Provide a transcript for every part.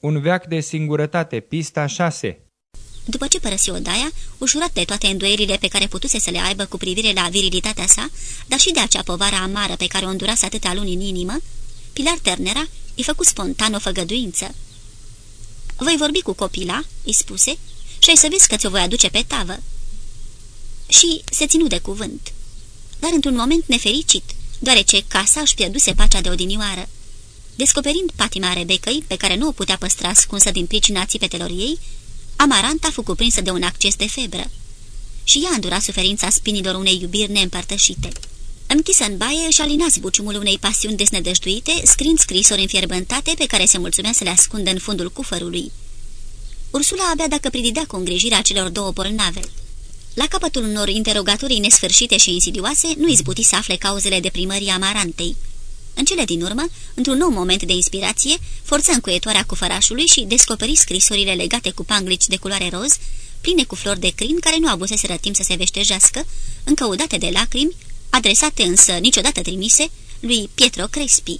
Un veac de singurătate, pista 6 După ce părăsi odaia, ușurat de toate îndoierile pe care putuse să le aibă cu privire la virilitatea sa, dar și de acea povară amară pe care o îndurase atâtea luni în inimă, Pilar Ternera îi făcut spontan o făgăduință. Voi vorbi cu copila," îi spuse, și ai să vezi că ți-o voi aduce pe tavă." Și se ținu de cuvânt. Dar într-un moment nefericit, deoarece casa își pierduse pacea de odinioară. Descoperind patima Rebecăi, pe care nu o putea păstra ascunsă din pricina țipetelor ei, Amaranta fu cuprinsă de un acces de febră. Și ea îndura suferința spinilor unei iubiri neîmpărtășite. Închisă în baie, își alina zbuciumul unei pasiuni desnădăjduite, scrind scrisori înfierbântate pe care se mulțumea să le ascundă în fundul cufărului. Ursula abia dacă prididea cu îngrijirea celor două bolnave. La capătul unor interogatorii nesfârșite și insidioase, nu izbuti să afle cauzele deprimării amarantei. În cele din urmă, într-un nou moment de inspirație, forță încuietoarea cu fărașului și descoperi scrisorile legate cu panglici de culoare roz, pline cu flori de crin care nu abuseseră timp să se veștejească, încăudate de lacrimi, adresate însă niciodată trimise, lui Pietro Crespi.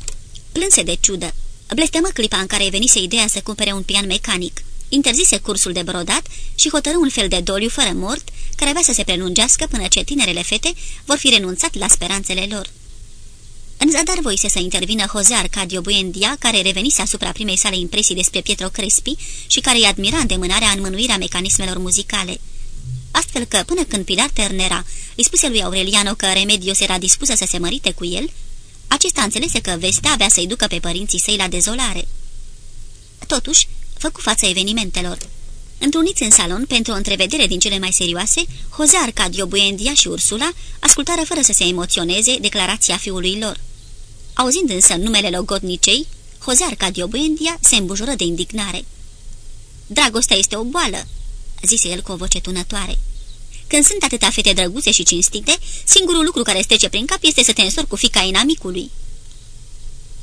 Plânse de ciudă. Blestemă clipa în care venise ideea să cumpere un pian mecanic. Interzise cursul de brodat și hotărâ un fel de doliu fără mort, care avea să se prelungească până ce tinerele fete vor fi renunțat la speranțele lor. În zadar voise să intervină Jose Arcadio Buendia, care revenise asupra primei sale impresii despre Pietro Crespi și care îi admira îndemânarea în mânuirea mecanismelor muzicale. Astfel că, până când Pilar Ternera îi spuse lui Aureliano că Remedios era dispusă să se mărite cu el, acesta înțelese că vestea avea să-i ducă pe părinții săi la dezolare. Totuși, făcu față evenimentelor. Întruniți în salon pentru o întrevedere din cele mai serioase, Jose Arcadio Buendia și Ursula ascultară fără să se emoționeze declarația fiului lor. Auzind însă numele logodnicei, Jose Arcadio Buendia se îmbujură de indignare. Dragostea este o boală," zise el cu o voce tunătoare. Când sunt atâtea fete drăguțe și cinstite, singurul lucru care stece prin cap este să te însori cu fica inamicului."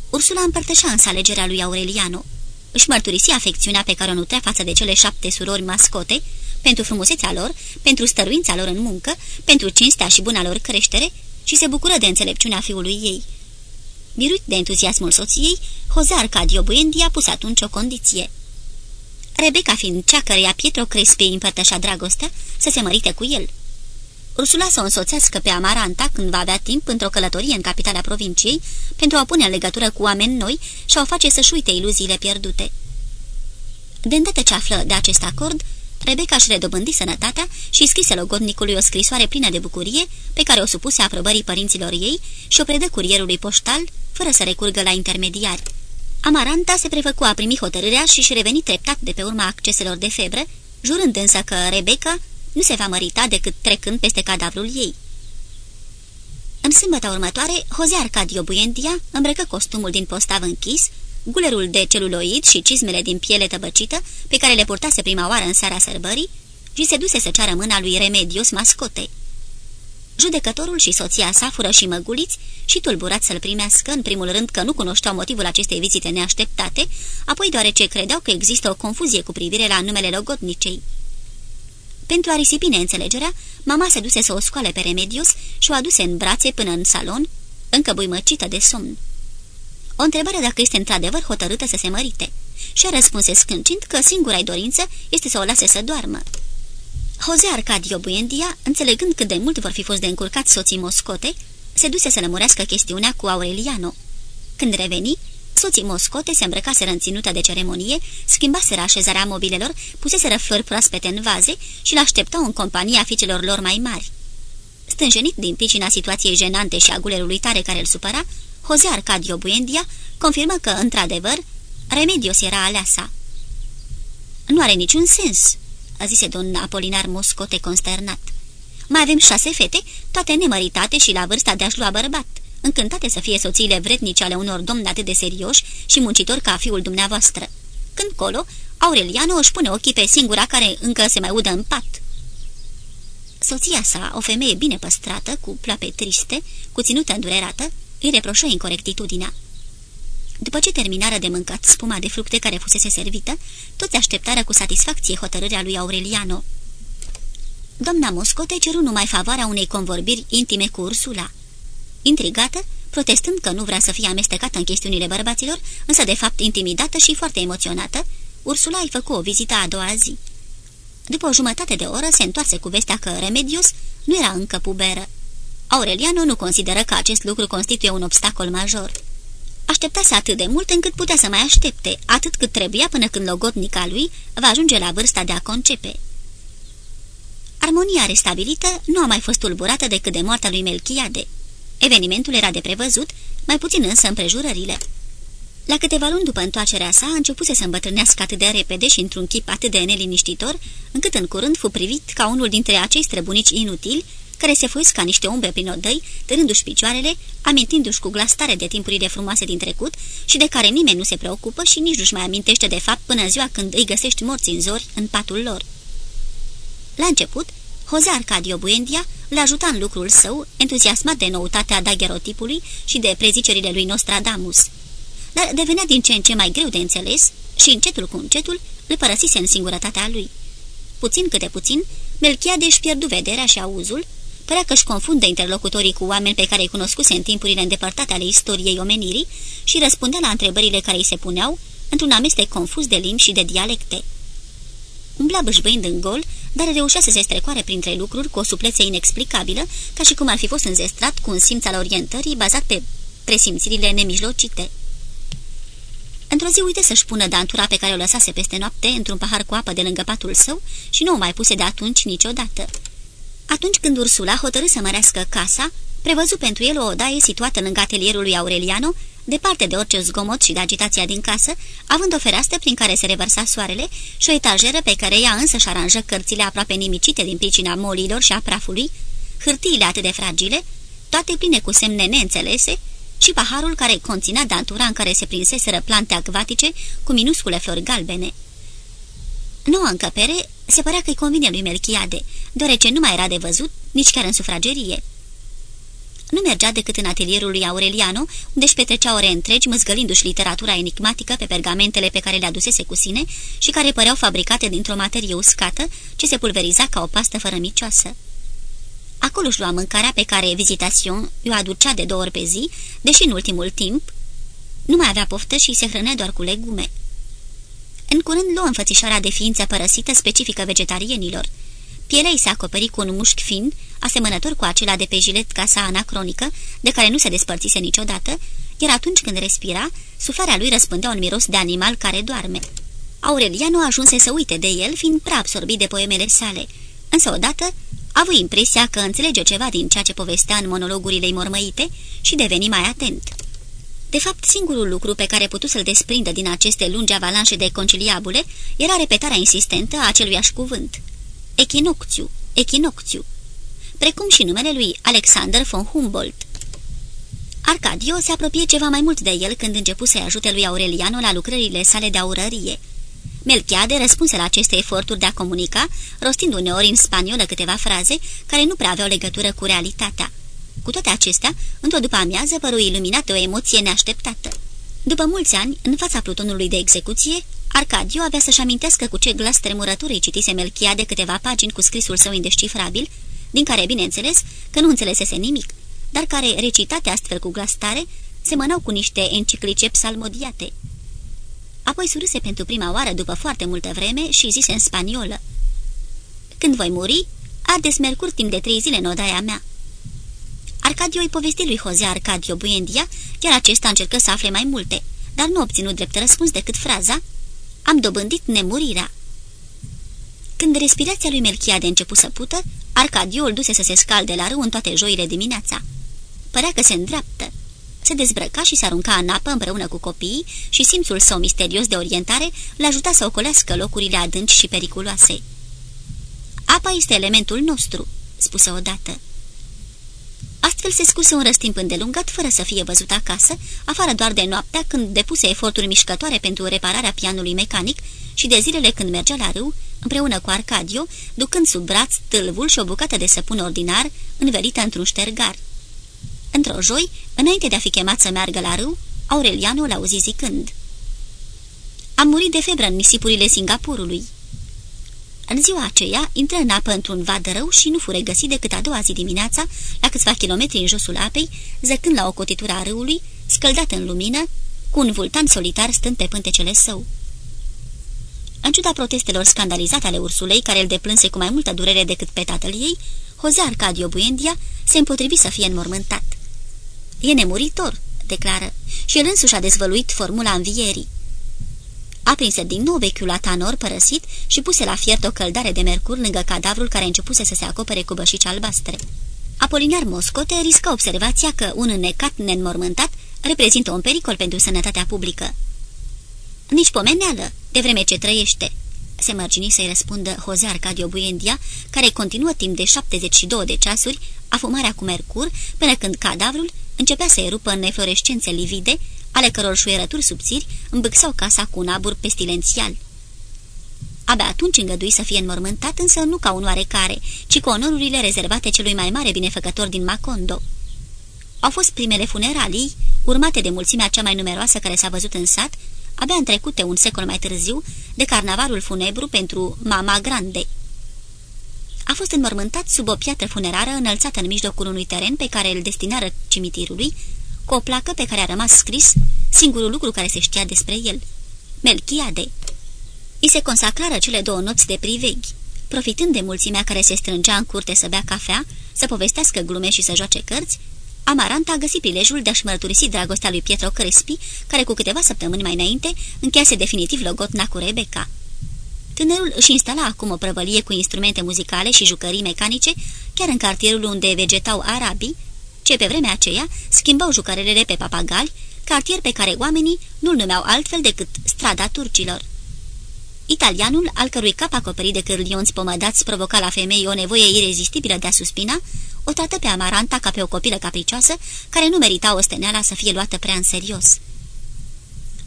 Ursula împărtășea însă alegerea lui Aureliano. Își mărturisi afecțiunea pe care o nutrea față de cele șapte surori mascote, pentru frumusețea lor, pentru stăruința lor în muncă, pentru cinstea și buna lor creștere și se bucură de înțelepciunea fiului ei. Biruit de entuziasmul soției, Jose Arcadio Buendi a pus atunci o condiție. Rebecca fiind cea căreia Pietro Crespi împărtășa dragostea, să se mărite cu el. Ursula să o însoțească pe Amaranta când va avea timp într-o călătorie în capitala provinciei pentru a pune în legătură cu oameni noi și a o face să-și uite iluziile pierdute. De îndată ce află de acest acord, Rebecca își redobândi sănătatea și scrise logodnicului o scrisoare plină de bucurie pe care o supuse aprobării părinților ei și o predă curierului poștal, fără să recurgă la intermediari. Amaranta se prefăcu a primi hotărârea și își reveni treptat de pe urma acceselor de febră, jurând însă că Rebecca nu se va mărita decât trecând peste cadavrul ei. În sâmbătă următoare, Jose Arcadio Buendia îmbrăcă costumul din postav închis, gulerul de celuloid și cizmele din piele tăbăcită, pe care le purtase prima oară în seara sărbării, și se duse să ceară mâna lui Remedios Mascote. Judecătorul și soția sa fură și măguliți și tulburat să-l primească, în primul rând că nu cunoșteau motivul acestei vizite neașteptate, apoi deoarece credeau că există o confuzie cu privire la numele logodnicei. Pentru a risipi neînțelegerea, mama se duse să o scoale pe Remedios și o aduse în brațe până în salon, încă buimăcită de somn. O întrebare dacă este într-adevăr hotărâtă să se mărite și a răspunse scâncind că singura dorință este să o lase să doarmă. Jose Arcadio Buendia, înțelegând cât de mult vor fi fost de încurcat soții Moscote, se duse să lămurească chestiunea cu Aureliano. Când reveni, soții Moscote se îmbrăcaseră în ținută de ceremonie, schimbaseră așezarea mobilelor, puseseră flori proaspete în vaze și l-așteptau în compania fiicelor lor mai mari. Stânjenit din pricina situației jenante și a gulerului tare care îl supăra, Jose Arcadio Buendia confirmă că, într-adevăr, Remedios era aleasa. Nu are niciun sens," a zise domn Apolinar Moscote consternat. Mai avem șase fete, toate nemăritate și la vârsta de a-și lua bărbat, încântate să fie soțiile vrednice ale unor domni atât de serioși și muncitori ca fiul dumneavoastră. Când colo, Aureliano își pune ochii pe singura care încă se mai udă în pat. Soția sa, o femeie bine păstrată, cu plape triste, cu ținută îndurerată, îi reproșă incorectitudinea. După ce terminară de mâncat spuma de fructe care fusese servită, toți așteptară cu satisfacție hotărârea lui Aureliano. Doamna Moscote ceru numai favoarea unei convorbiri intime cu Ursula. Intrigată, protestând că nu vrea să fie amestecată în chestiunile bărbaților, însă de fapt intimidată și foarte emoționată, Ursula îi făcu o vizită a doua zi. După o jumătate de oră se întoarse cu vestea că Remedius nu era încă puberă. Aureliano nu consideră că acest lucru constituie un obstacol major. Așteptase atât de mult încât putea să mai aștepte, atât cât trebuia până când logodnica lui va ajunge la vârsta de a concepe. Armonia restabilită nu a mai fost tulburată decât de moartea lui Melchiade. Evenimentul era de prevăzut, mai puțin însă împrejurările. La câteva luni după întoarcerea sa, a început să se îmbătrânească atât de repede și într-un chip atât de neliniștitor, încât în curând fu privit ca unul dintre acei străbunici inutili, care se fuiesc ca niște umbre prin odăi, târându-și picioarele, amintindu-și cu glas tare de timpurile frumoase din trecut și de care nimeni nu se preocupă și nici nu-și mai amintește de fapt până ziua când îi găsești morți în zori în patul lor. La început, Jose Arcadio Buendia îl ajuta în lucrul său, entuziasmat de noutatea daguerotipului și de prezicerile lui Nostradamus. Dar devenea din ce în ce mai greu de înțeles și încetul cu încetul îl părăsise în singurătatea lui. Puțin câte puțin, Melchiadeș își pierdu vederea și auzul, părea că își confundă interlocutorii cu oameni pe care îi cunoscuse în timpurile îndepărtate ale istoriei omenirii și răspundea la întrebările care îi se puneau într-un amestec confuz de limbi și de dialecte. Umbla bâșbâind în gol, dar reușea să se strecoare printre lucruri cu o suplețe inexplicabilă, ca și cum ar fi fost înzestrat cu un simț al orientării bazat pe presimțirile nemijlocite. Într-o zi uite să-și pună dantura pe care o lăsase peste noapte într-un pahar cu apă de lângă patul său și nu o mai puse de atunci niciodată. Atunci când Ursula hotărâ să mărească casa, prevăzu pentru el o odaie situată lângă atelierul lui Aureliano, departe de orice zgomot și de agitația din casă, având o fereastră prin care se revărsa soarele și o etajeră pe care ea însă și aranjă cărțile aproape nimicite din pricina molilor și a prafului, hârtiile atât de fragile, toate pline cu semne neînțelese, și paharul care conținea dantura în care se prinseseră plante acvatice cu minuscule flori galbene. Noua încăpere se părea că-i convine lui Melchiade, deoarece nu mai era de văzut nici chiar în sufragerie. Nu mergea decât în atelierul lui Aureliano, unde își petrecea ore întregi măzgălindu-și literatura enigmatică pe pergamentele pe care le adusese cu sine și care păreau fabricate dintr-o materie uscată, ce se pulveriza ca o pastă fără micioasă. Acolo își lua mâncarea pe care Visitation o aducea de două ori pe zi, deși în ultimul timp nu mai avea poftă și se hrănea doar cu legume. În curând luă înfățișarea de ființă părăsită specifică vegetarienilor. Pielea se acoperi cu un mușchi fin, asemănător cu acela de pe jilet casa anacronică, de care nu se despărțise niciodată, iar atunci când respira, suflarea lui răspândea un miros de animal care doarme. Aureliano ajunse să uite de el, fiind prea absorbit de poemele sale, însă odată a avut impresia că înțelege ceva din ceea ce povestea în monologurile mormăite și deveni mai atent. De fapt, singurul lucru pe care putu să-l desprindă din aceste lungi avalanșe de conciliabule era repetarea insistentă a aceluiași cuvânt. Echinocțiu, echinocțiu, precum și numele lui Alexander von Humboldt. Arcadio se apropie ceva mai mult de el când începu să-i ajute lui Aureliano la lucrările sale de aurărie. Melchiade răspunse la aceste eforturi de a comunica, rostind uneori în spaniolă câteva fraze care nu prea aveau legătură cu realitatea. Cu toate acestea, într-o după amiază păru iluminată o emoție neașteptată. După mulți ani, în fața plutonului de execuție, Arcadio avea să-și amintească cu ce glas tremurător îi citise Melchiade câteva pagini cu scrisul său indescifrabil, din care, bineînțeles, că nu înțelesese nimic, dar care, recitate astfel cu glas tare, semănau cu niște enciclice psalmodiate. Apoi surâse pentru prima oară după foarte multă vreme și zise în spaniolă. Când voi muri, ardeți mercur timp de trei zile în odaia mea. Arcadio îi povesti lui Jose Arcadio Buendia, iar acesta încercă să afle mai multe, dar nu obținu drept răspuns decât fraza Am dobândit nemurirea. Când respirația lui Melchiade început să pută, Arcadio îl duse să se scalde la râu în toate joile dimineața. Părea că se îndreaptă. Se dezbrăca și se arunca în apă împreună cu copiii și simțul său misterios de orientare l ajuta să ocolească locurile adânci și periculoase. Apa este elementul nostru," spuse odată. Astfel se scuse un răstimp îndelungat fără să fie văzut acasă, afară doar de noaptea când depuse eforturi mișcătoare pentru repararea pianului mecanic și de zilele când mergea la râu, împreună cu Arcadio, ducând sub braț tâlvul și o bucată de săpun ordinar învelită într-un ștergar. Într-o joi, înainte de a fi chemat să meargă la râu, Aureliano l-auzi zicând Am murit de febră în nisipurile Singapurului. În ziua aceea, intră în apă într-un vad rău și nu fure găsit decât a doua zi dimineața, la câțiva kilometri în josul apei, zăcând la o cotitură a râului, scăldat în lumină, cu un vultan solitar stând pe pântecele său. În ciuda protestelor scandalizate ale ursulei, care îl deplânse cu mai multă durere decât pe tatăl ei, Jose Arcadio Buendia se împotrivi să fie înmormântat. E nemuritor, declară, și el însuși a dezvăluit formula învierii. Aprinse din nou vechiul atanor părăsit și puse la fiert o căldare de mercur lângă cadavrul care începuse să se acopere cu bășici albastre. Apolinar Moscote riscă observația că un înnecat neînmormântat reprezintă un pericol pentru sănătatea publică. Nici pomeneală, de vreme ce trăiește, se mărgini să-i răspundă Jose Arcadio Buendia, care continuă timp de 72 de ceasuri afumarea cu mercur, până când cadavrul începea să erupă în neflorescențe livide, ale căror șuierături subțiri îmbâxau casa cu un abur pestilențial. Abia atunci îngădui să fie înmormântat, însă nu ca un oarecare, ci cu onorurile rezervate celui mai mare binefăcător din Macondo. Au fost primele funeralii, urmate de mulțimea cea mai numeroasă care s-a văzut în sat, abia întrecute un secol mai târziu, de carnavalul funebru pentru Mama Grande. A fost înmormântat sub o piatră funerară înălțată în mijlocul unui teren pe care îl destinară cimitirului, cu o placă pe care a rămas scris singurul lucru care se știa despre el, Melchiade. I se consacrară cele două nopți de priveghi. Profitând de mulțimea care se strângea în curte să bea cafea, să povestească glume și să joace cărți, Amaranta a găsit prilejul de a-și mărturisi dragostea lui Pietro Crespi, care cu câteva săptămâni mai înainte încheiase definitiv logotna cu Rebecca. Tânărul își instala acum o prăvălie cu instrumente muzicale și jucării mecanice, chiar în cartierul unde vegetau arabii, ce pe vremea aceea schimbau jucărelele pe papagali, cartier pe care oamenii nu-l numeau altfel decât strada turcilor. Italianul, al cărui cap acoperit de cârlionți pomădați provoca la femei o nevoie irezistibilă de a suspina, o trată pe Amaranta ca pe o copilă capricioasă, care nu merita osteneala să fie luată prea în serios.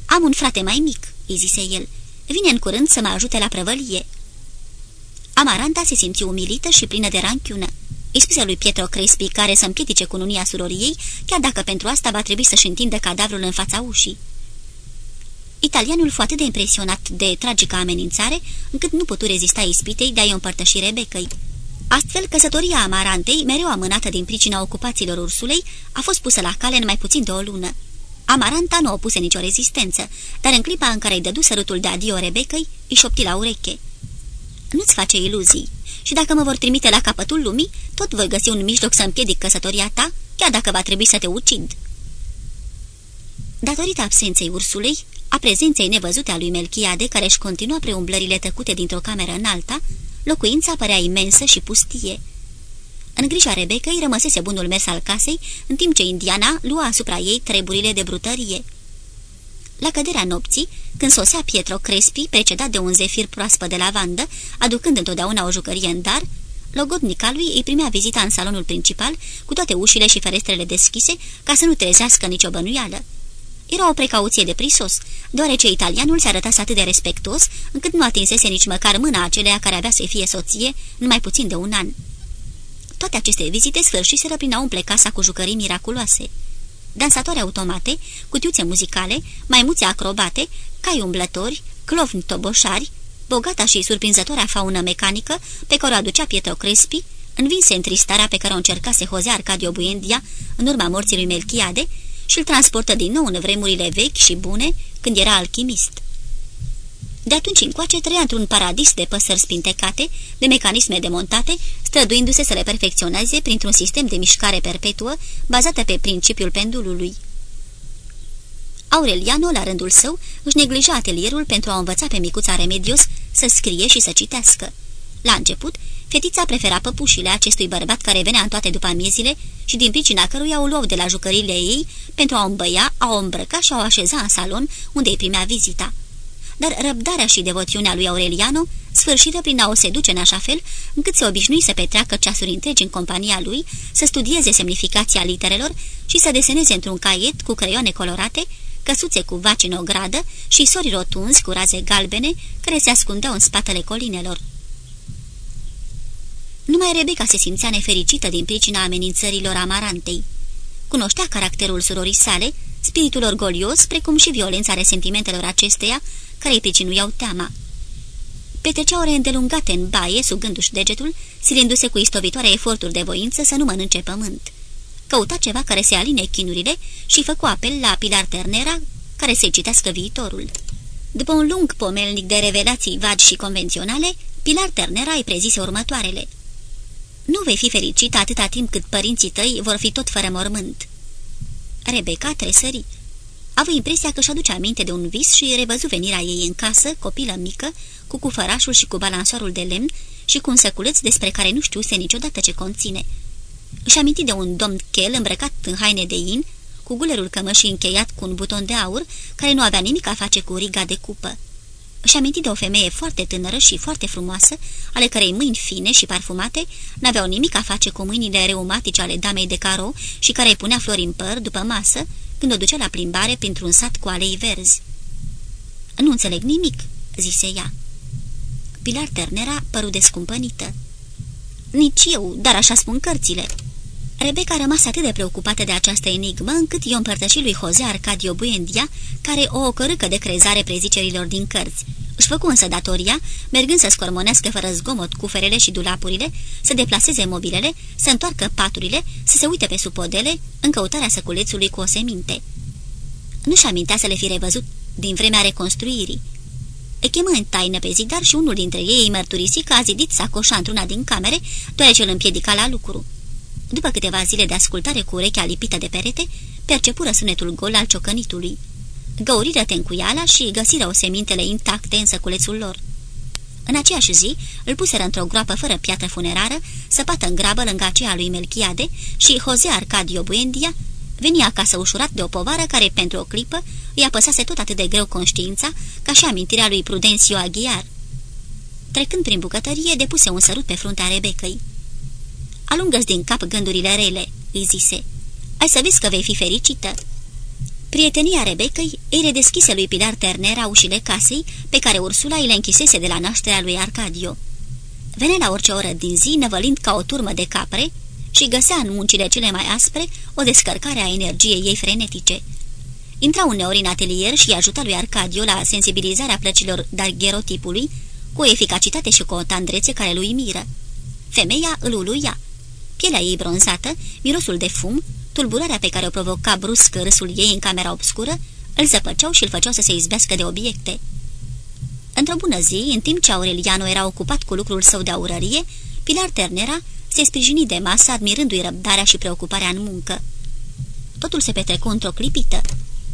Am un frate mai mic," îi zise el. Vine în curând să mă ajute la prăvălie." Amaranta se simți umilită și plină de ranchiună. Îi spuse lui Pietro Crespi care să împiedice cununia suroriei, chiar dacă pentru asta va trebui să-și întindă cadavrul în fața ușii. Italianul fu atât de impresionat de tragica amenințare, încât nu putu rezista ispitei de a-i împărtăși Rebecăi. Astfel, căsătoria Amarantei, mereu amânată din pricina ocupațiilor ursulei, a fost pusă la cale în mai puțin de o lună. Amaranta nu opuse nicio rezistență, dar în clipa în care îi dădu sărutul de adio Rebecăi, îi șopti la ureche. Nu-ți face iluzii și dacă mă vor trimite la capătul lumii, tot voi găsi un mijloc să împiedic căsătoria ta, chiar dacă va trebui să te ucid." Datorită absenței ursulei, a prezenței nevăzute a lui Melchiade, care își continua preumblările tăcute dintr-o cameră în alta, locuința părea imensă și pustie. În grija Rebecăi rămăsese bunul mers al casei, în timp ce Indiana lua asupra ei treburile de brutărie. La căderea nopții, când sosea Pietro Crespi, precedat de un zefir proaspăt de lavandă, aducând întotdeauna o jucărie în dar, logodnica lui îi primea vizita în salonul principal, cu toate ușile și ferestrele deschise, ca să nu trezească nicio bănuială. Era o precauție de prisos, deoarece italianul se arătase atât de respectos, încât nu atinsese nici măcar mâna acelea care avea să fie soție numai puțin de un an. Toate aceste vizite sfârșiseră prin a umple casa cu jucării miraculoase. Dansatoare automate, cutiuțe muzicale, maimuțe acrobate, cai umblători, clovni toboșari, bogata și surprinzătoarea faună mecanică pe care o aducea Pietro Crespi, învinse întristarea pe care o încercase Jose Arcadio Buendia în urma morții lui Melchiade, și îl transportă din nou în vremurile vechi și bune, când era alchimist. De atunci încoace trăia într-un paradis de păsări spintecate, de mecanisme demontate, străduindu-se să le perfecționeze printr-un sistem de mișcare perpetuă, bazată pe principiul pendulului. Aureliano, la rândul său, își neglija atelierul pentru a învăța pe micuța Remedios să scrie și să citească. La început, Fetița prefera păpușile acestui bărbat care venea în toate după amiezile și din pricina căruia o luau de la jucările ei pentru a o îmbăia, a o îmbrăca și a o așeza în salon unde îi primea vizita. Dar răbdarea și devoțiunea lui Aureliano sfârșită prin a o seduce în așa fel încât se obișnui să petreacă ceasuri întregi în compania lui, să studieze semnificația literelor și să deseneze într-un caiet cu creioane colorate, căsuțe cu vaci în ogradă și sori rotunzi cu raze galbene care se ascundeau în spatele colinelor. Numai Rebecca se simțea nefericită din pricina amenințărilor amarantei. Cunoștea caracterul surorii sale, spiritul orgolios, precum și violența resentimentelor acesteia, care îi pricinuiau teama. Petrecea ore îndelungate în baie, sugându-și degetul, silindu-se cu istovitoare eforturi de voință să nu mănânce pământ. Căuta ceva care se aline chinurile și făcu apel la Pilar Ternera, care să-i citească viitorul. După un lung pomelnic de revelații vagi și convenționale, Pilar Ternera îi prezise următoarele. Nu vei fi fericit atâta timp cât părinții tăi vor fi tot fără mormânt. Rebecca tresări. Avea impresia că își aduce aminte de un vis și revăzu venirea ei în casă, copilă mică, cu cufărașul și cu balansoarul de lemn și cu un săculeț despre care nu știuse niciodată ce conține. Își aminti de un domn chel îmbrăcat în haine de in, cu gulerul cămășii încheiat cu un buton de aur, care nu avea nimic a face cu riga de cupă. Își aminti de o femeie foarte tânără și foarte frumoasă, ale cărei mâini fine și parfumate n-aveau nimic a face cu mâinile reumatice ale damei de caro și care îi punea flori în păr după masă, când o ducea la plimbare printr-un sat cu alei verzi. Nu înțeleg nimic," zise ea. Pilar Ternera păru descumpănită. Nici eu, dar așa spun cărțile." Rebecca a rămas atât de preocupată de această enigmă, încât i-o împărtăși lui Jose Arcadio Buendia, care o ocărâcă de crezare prezicerilor din cărți. Își făcu însă datoria, mergând să scormonească fără zgomot cuferele și dulapurile, să deplaseze mobilele, să întoarcă paturile, să se uite pe supodele, în căutarea săculețului cu o seminte. Nu-și amintea să le fi revăzut din vremea reconstruirii. E chemă în taină pe zidar și unul dintre ei îi mărturisi că a zidit sacoșa într-una din camere, deoarece îl împiedica la lucru. După câteva zile de ascultare cu urechea lipită de perete, percepură sunetul gol al ciocănitului. Găuriră tencuiala și găsiră o semintele intacte în săculețul lor. În aceeași zi, îl puseră într-o groapă fără piatră funerară, săpată în grabă lângă aceea lui Melchiade și Jose Arcadio Buendia veni acasă ușurat de o povară care, pentru o clipă, îi apăsase tot atât de greu conștiința ca și amintirea lui Prudencio Aghiar. Trecând prin bucătărie, depuse un sărut pe fruntea Rebecăi. Alungă-ți din cap gândurile rele," îi zise. Ai să vezi că vei fi fericită." Prietenia Rebecăi îi redeschise lui Pilar Ternera ușile casei pe care Ursula îi le închisese de la nașterea lui Arcadio. Venea la orice oră din zi, năvălind ca o turmă de capre și găsea în muncile cele mai aspre o descărcare a energiei ei frenetice. Intra uneori în atelier și ajuta lui Arcadio la sensibilizarea plăcilor dargherotipului, cu o eficacitate și cu o tandrețe care lui miră. Femeia îl uluia pielea ei bronzată, mirosul de fum, tulburarea pe care o provoca brusc râsul ei în camera obscură, îl zăpăceau și îl făceau să se izbească de obiecte. Într-o bună zi, în timp ce Aureliano era ocupat cu lucrul său de aurărie, Pilar Ternera se sprijini de masă, admirându-i răbdarea și preocuparea în muncă. Totul se petrecu într-o clipită.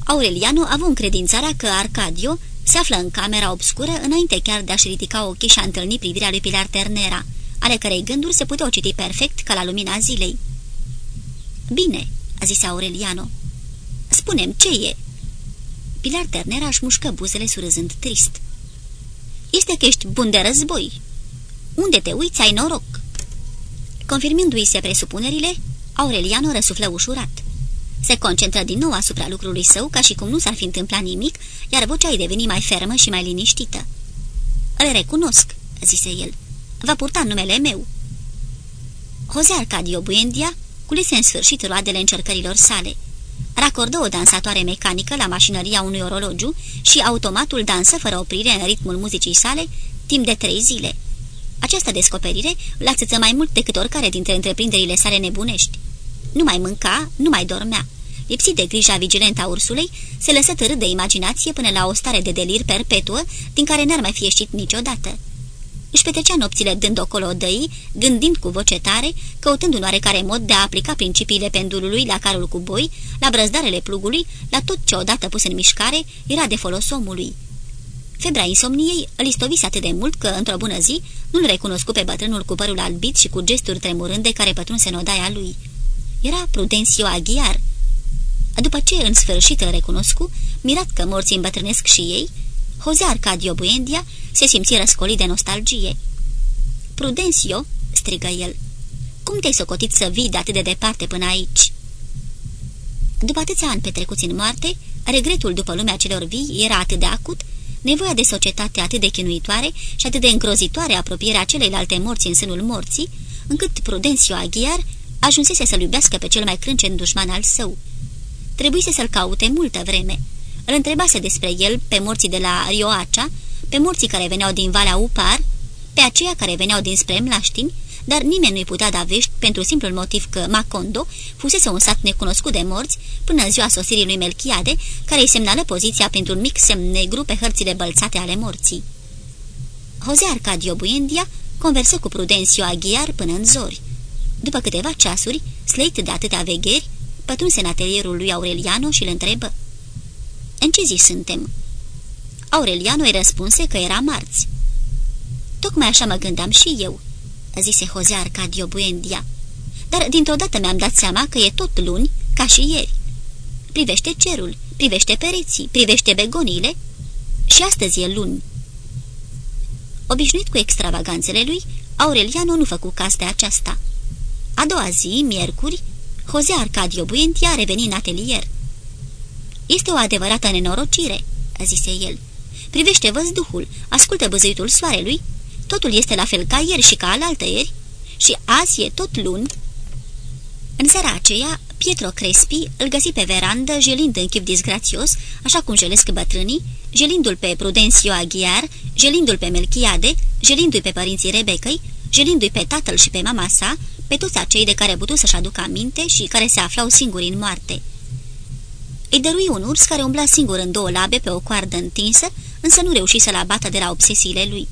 Aureliano a avut încredințarea că Arcadio se află în camera obscură înainte chiar de a-și ridica ochii și a întâlni privirea lui Pilar Ternera ale cărei gânduri se puteau citi perfect ca la lumina zilei. Bine," a zis Aureliano. Spunem, ce e?" Pilar Ternera își mușcă buzele surâzând trist. Este că ești bun de război. Unde te uiți, ai noroc." Confirmându-i se presupunerile, Aureliano răsuflă ușurat. Se concentră din nou asupra lucrului său, ca și cum nu s-ar fi întâmplat nimic, iar vocea îi deveni mai fermă și mai liniștită. Îl recunosc," zise el va purta numele meu. Jose Arcadio Buendia culise în sfârșit roadele încercărilor sale. Racordă o dansatoare mecanică la mașinăria unui orologiu și automatul dansă fără oprire în ritmul muzicii sale timp de trei zile. Această descoperire îl ațăță mai mult decât oricare dintre întreprinderile sale nebunești. Nu mai mânca, nu mai dormea. Lipsit de grija vigilentă a ursulei, se lăsă târât de imaginație până la o stare de delir perpetuă, din care n-ar mai fi ieșit niciodată. Își petrecea nopțile dând ocolo dăii, gândind cu voce tare, căutând un oarecare mod de a aplica principiile pendulului la carul cu boi, la brăzdarele plugului, la tot ce odată pus în mișcare era de folos omului. Febra insomniei îl istovise atât de mult că, într-o bună zi, nu-l recunoscu pe bătrânul cu părul albit și cu gesturi tremurânde care pătrunse în odaia lui. Era Prudencio Aghiar. După ce în sfârșit îl recunoscu, mirat că morții îmbătrânesc și ei, Jose Arcadio Buendia se simți răscolit de nostalgie. Prudencio, strigă el, cum te-ai socotit să vii de atât de departe până aici?" După atâția ani petrecuți în moarte, regretul după lumea celor vii era atât de acut, nevoia de societate atât de chinuitoare și atât de îngrozitoare apropierea celeilalte morți în sânul morții, încât Prudencio Aghiar ajunsese să-l iubească pe cel mai crâncen dușman al său. Trebuise să-l caute multă vreme. Îl întrebase despre el pe morții de la Rioacea, pe morții care veneau din Valea Upar, pe aceia care veneau dinspre Mlaștini, dar nimeni nu-i putea da vești pentru simplul motiv că Macondo fusese un sat necunoscut de morți până în ziua sosirii lui Melchiade, care îi semnală poziția printr-un mic semn negru pe hărțile bălțate ale morții. Jose Arcadio Buendia conversă cu Prudencio Aghiar până în zori. După câteva ceasuri, sleit de atâtea vegheri, pătrunse în atelierul lui Aureliano și îl întrebă. În ce zi suntem?" Aureliano îi răspunse că era marți. Tocmai așa mă gândeam și eu," zise Jose Arcadio Buendia. Dar dintr-o dată mi-am dat seama că e tot luni, ca și ieri. Privește cerul, privește pereții, privește begoniile și astăzi e luni." Obișnuit cu extravaganțele lui, Aureliano nu făcu caz de aceasta. A doua zi, miercuri, Jose Arcadio Buendia reveni în atelier. Este o adevărată nenorocire," zise el. Privește văzduhul, ascultă băzăitul soarelui, totul este la fel ca ieri și ca alaltă ieri și azi e tot luni." În seara aceea, Pietro Crespi îl găsi pe verandă, jelind în chip disgrațios, așa cum jelesc bătrânii, jelindu-l pe Prudencio Aghiar, jelindu-l pe Melchiade, jelindu-i pe părinții Rebecăi, jelindu-i pe tatăl și pe mama sa, pe toți acei de care putu să-și aducă aminte și care se aflau singuri în moarte. Îi dărui un urs care umbla singur în două labe pe o coardă întinsă, însă nu reuși să-l abată de la obsesiile lui.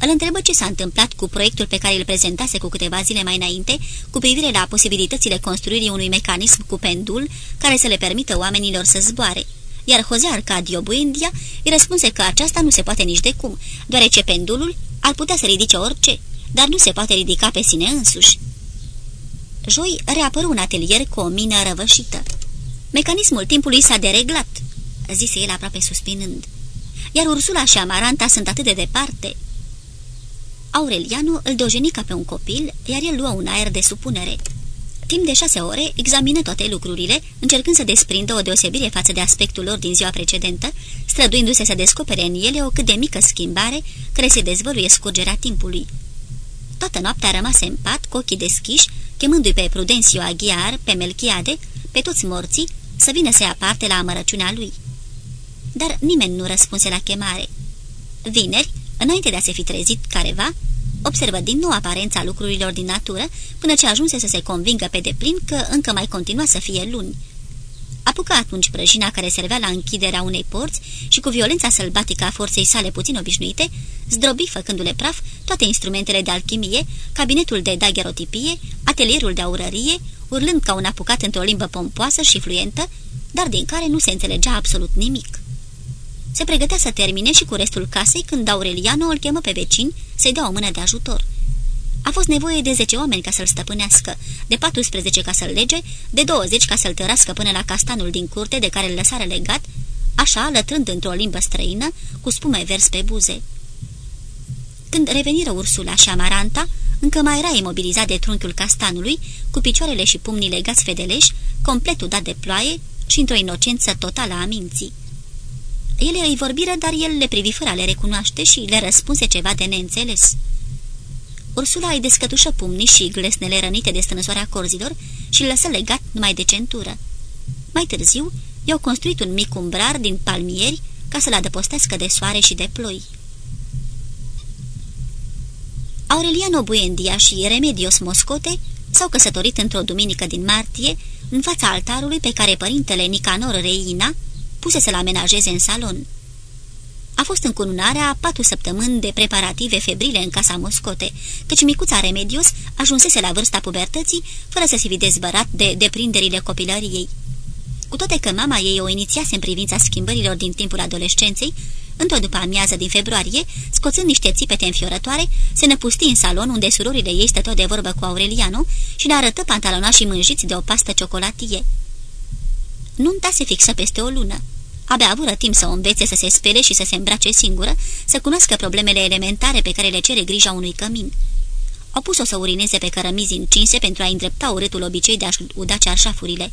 Îl întrebă ce s-a întâmplat cu proiectul pe care îl prezentase cu câteva zile mai înainte, cu privire la posibilitățile construirii unui mecanism cu pendul care să le permită oamenilor să zboare. Iar Jose Arcadio Buendia îi răspunse că aceasta nu se poate nici de cum, deoarece pendulul ar putea să ridice orice, dar nu se poate ridica pe sine însuși. Joi reapăru un atelier cu o mină răvășită. Mecanismul timpului s-a dereglat," zise el aproape suspinând. Iar Ursula și Amaranta sunt atât de departe." Aureliano îl dojeni ca pe un copil, iar el luă un aer de supunere. Timp de șase ore examină toate lucrurile, încercând să desprindă o deosebire față de aspectul lor din ziua precedentă, străduindu-se să descopere în ele o cât de mică schimbare care se dezvăluie scurgerea timpului. Toată noaptea rămase în pat, cu ochii deschiși, chemându-i pe Prudencio Aghiar, pe Melchiade, pe toți morții, să vină să ia parte la amărăciunea lui. Dar nimeni nu răspunse la chemare. Vineri, înainte de a se fi trezit careva, observă din nou aparența lucrurilor din natură, până ce ajunse să se convingă pe deplin că încă mai continua să fie luni. Apucă atunci prăjina care servea la închiderea unei porți și cu violența sălbatică a forței sale puțin obișnuite, zdrobi făcându-le praf toate instrumentele de alchimie, cabinetul de dagherotipie, atelierul de aurărie, urlând ca un apucat într-o limbă pompoasă și fluentă, dar din care nu se înțelegea absolut nimic. Se pregătea să termine și cu restul casei când Aureliano îl chemă pe vecin să-i dea o mână de ajutor. A fost nevoie de 10 oameni ca să-l stăpânească, de 14 ca să-l lege, de 20 ca să-l tărască până la castanul din curte de care îl lăsare legat, așa, lătrând într-o limbă străină, cu spume vers pe buze. Când reveniră Ursula și Amaranta, încă mai era imobilizat de trunchiul castanului, cu picioarele și pumnii legați fedeleși, complet udat de ploaie și într-o inocență totală a minții. Ele îi vorbiră, dar el le privi fără a le recunoaște și le răspunse ceva de neînțeles. Ursula îi descătușă pumnii și glesnele rănite de stănăsoarea corzilor și îl lăsă legat numai de centură. Mai târziu, i-au construit un mic umbrar din palmieri ca să-l adăpostească de soare și de ploi. Aureliano Buendia și Remedios Moscote s-au căsătorit într-o duminică din martie, în fața altarului pe care părintele Nicanor Reina puse să-l amenajeze în salon. A fost încununarea a patru săptămâni de preparative febrile în casa Moscote, căci micuța Remedios ajunsese la vârsta pubertății, fără să se fi dezbărat de deprinderile copilăriei. Cu toate că mama ei o inițiase în privința schimbărilor din timpul adolescenței, într-o după amiază din februarie, scoțând niște țipete înfiorătoare, se năpusti în salon unde surorile ei stăteau de vorbă cu Aureliano și le arătă pantalonașii mânjiți de o pastă ciocolatie. Nunta se fixă peste o lună. Abia avură timp să o învețe să se spele și să se îmbrace singură, să cunoască problemele elementare pe care le cere grija unui cămin. Au pus-o să urineze pe cărămizi încinse pentru a îndrepta urâtul obicei de a-și uda cearșafurile.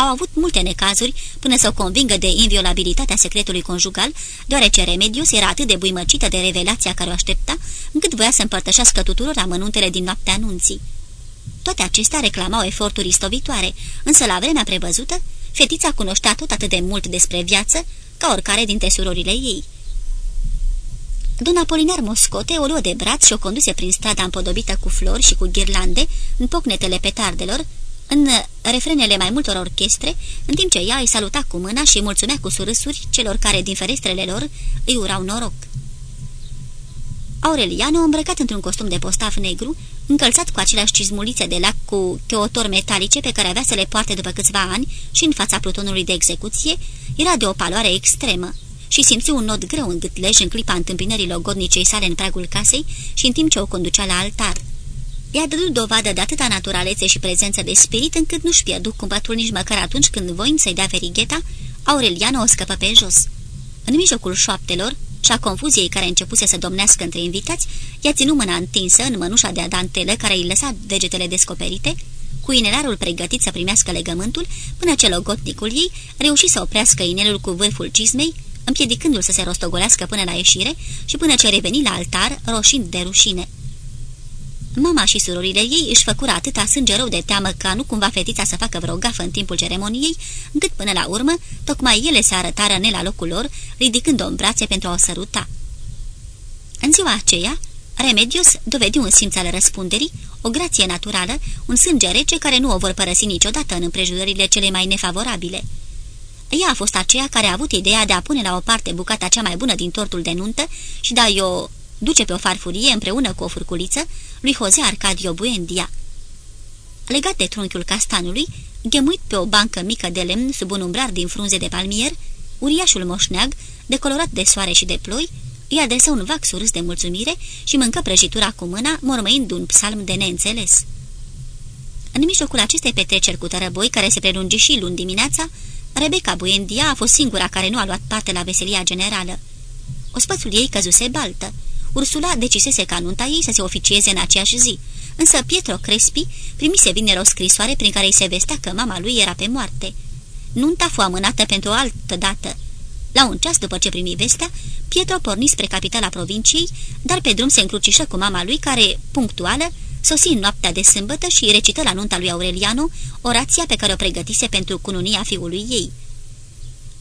Au avut multe necazuri până să o convingă de inviolabilitatea secretului conjugal, deoarece Remedius era atât de buimăcită de revelația care o aștepta, încât voia să împărtășească tuturor amănuntele din noaptea anunții. Toate acestea reclamau eforturi istovitoare, însă la vremea prevăzută, fetița cunoștea tot atât de mult despre viață ca oricare dintre surorile ei. Don Apolinar Moscote o luă de braț și o conduse prin strada împodobită cu flori și cu ghirlande, în pocnetele petardelor, în refrenele mai multor orchestre, în timp ce ea îi saluta cu mâna și îi mulțumea cu surâsuri celor care din ferestrele lor îi urau noroc. Aureliano, îmbrăcat într-un costum de postaf negru, încălțat cu aceleași cizmulițe de lac cu cheotori metalice pe care avea să le poarte după câțiva ani și în fața plutonului de execuție, era de o paloare extremă și simți un nod greu în gâtlej în clipa întâmpinării logodnicei sale în pragul casei și în timp ce o conducea la altar. I-a dădut dovadă de atâta naturalețe și prezență de spirit încât nu-și pierdu cumpătul nici măcar atunci când voind să-i dea verigheta, Aureliano o scăpă pe jos. În mijlocul șoaptelor și a confuziei care începuse să domnească între invitați, i-a ținut mâna întinsă în mănușa de adantelă care îi lăsa degetele descoperite, cu inelarul pregătit să primească legământul, până ce logotnicul ei reuși să oprească inelul cu vârful cizmei, împiedicându-l să se rostogolească până la ieșire și până ce reveni la altar, roșind de rușine. Mama și surorile ei își făcură atâta sânge rău de teamă ca nu cumva fetița să facă vreo gafă în timpul ceremoniei, încât până la urmă, tocmai ele se arătară ne la locul lor, ridicând-o în brațe pentru a o săruta. În ziua aceea, Remedios dovedi un simț al răspunderii, o grație naturală, un sânge rece care nu o vor părăsi niciodată în împrejurările cele mai nefavorabile. Ea a fost aceea care a avut ideea de a pune la o parte bucata cea mai bună din tortul de nuntă și de a-i o duce pe o farfurie împreună cu o furculiță lui Jose Arcadio Buendia. Legat de trunchiul castanului, ghemuit pe o bancă mică de lemn sub un umbrar din frunze de palmier, uriașul moșneag, decolorat de soare și de ploi, îi adresă un vac surâs de mulțumire și mâncă prăjitura cu mâna, mormăind un psalm de neînțeles. În mijlocul acestei petreceri cu tărăboi, care se prelungi și luni dimineața, Rebecca Buendia a fost singura care nu a luat parte la veselia generală. Ospățul ei căzuse baltă. Ursula decisese ca nunta ei să se oficieze în aceeași zi, însă Pietro Crespi primise vineri o scrisoare prin care îi se vestea că mama lui era pe moarte. Nunta fu amânată pentru o altă dată. La un ceas după ce primi vestea, Pietro porni spre capitala provinciei, dar pe drum se încrucișă cu mama lui care, punctuală, sosi în noaptea de sâmbătă și recită la nunta lui Aureliano orația pe care o pregătise pentru cununia fiului ei.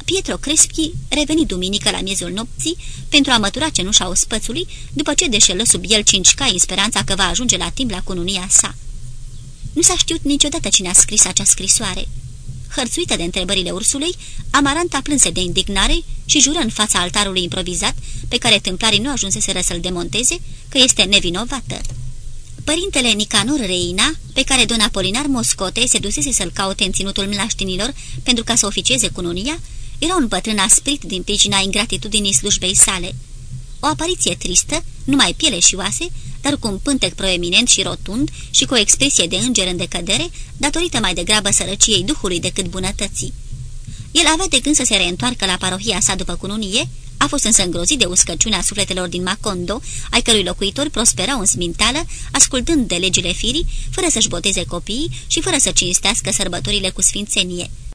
Pietro Crespi reveni duminică la miezul nopții pentru a mătura cenușa ospățului, după ce deșelă sub el cinci cai în speranța că va ajunge la timp la cununia sa. Nu s-a știut niciodată cine a scris acea scrisoare. Hărțuită de întrebările ursului, Amaranta plânse de indignare și jură în fața altarului improvizat, pe care templarii nu ajunseseră să-l demonteze, că este nevinovată. Părintele Nicanor Reina, pe care don Apolinar Moscote se dusese să-l caute în ținutul mlaștinilor pentru ca să oficieze cununia, era un bătrân asprit din pricina ingratitudinii slujbei sale. O apariție tristă, numai piele și oase, dar cu un pântec proeminent și rotund și cu o expresie de înger în decădere, datorită mai degrabă sărăciei duhului decât bunătății. El avea de gând să se reîntoarcă la parohia sa după cununie, a fost însă îngrozit de uscăciunea sufletelor din Macondo, ai cărui locuitori prosperau în smintală, ascultând de legile firii, fără să-și boteze copiii și fără să cinstească sărbătorile cu sfințenie.